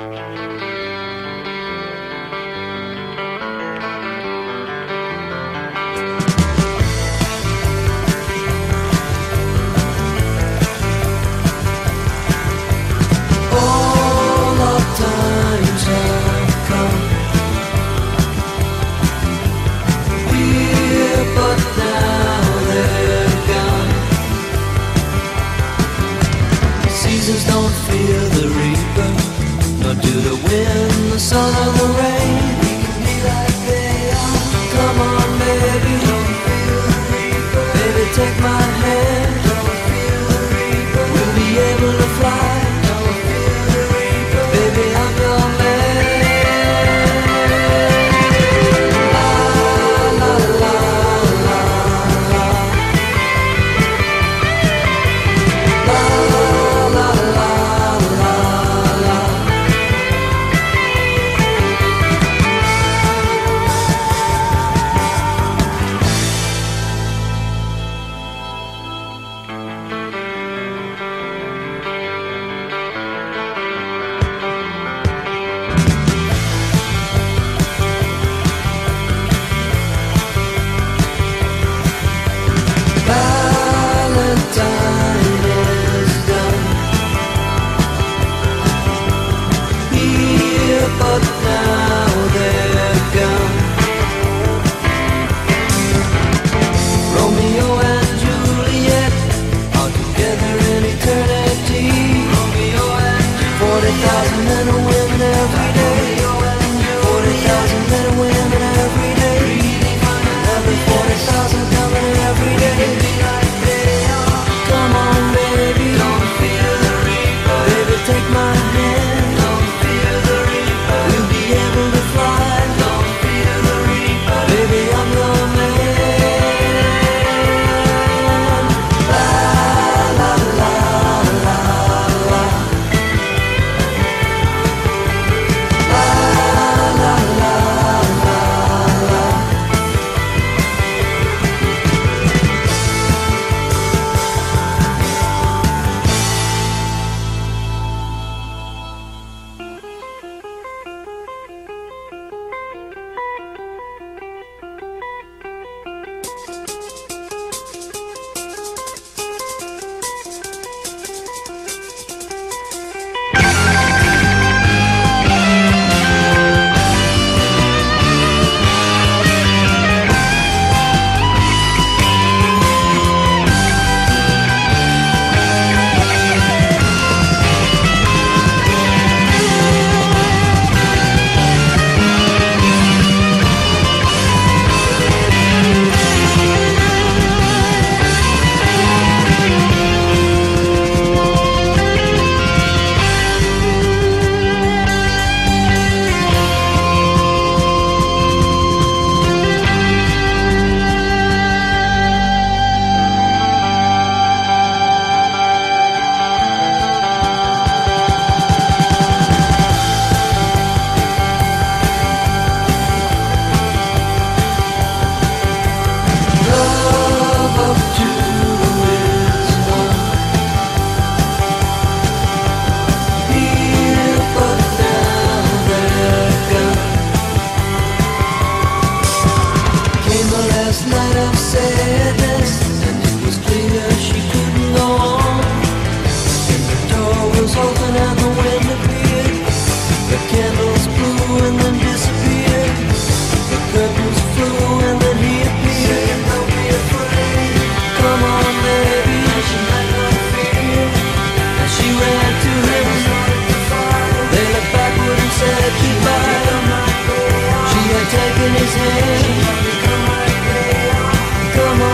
Música solo Valentine Come on,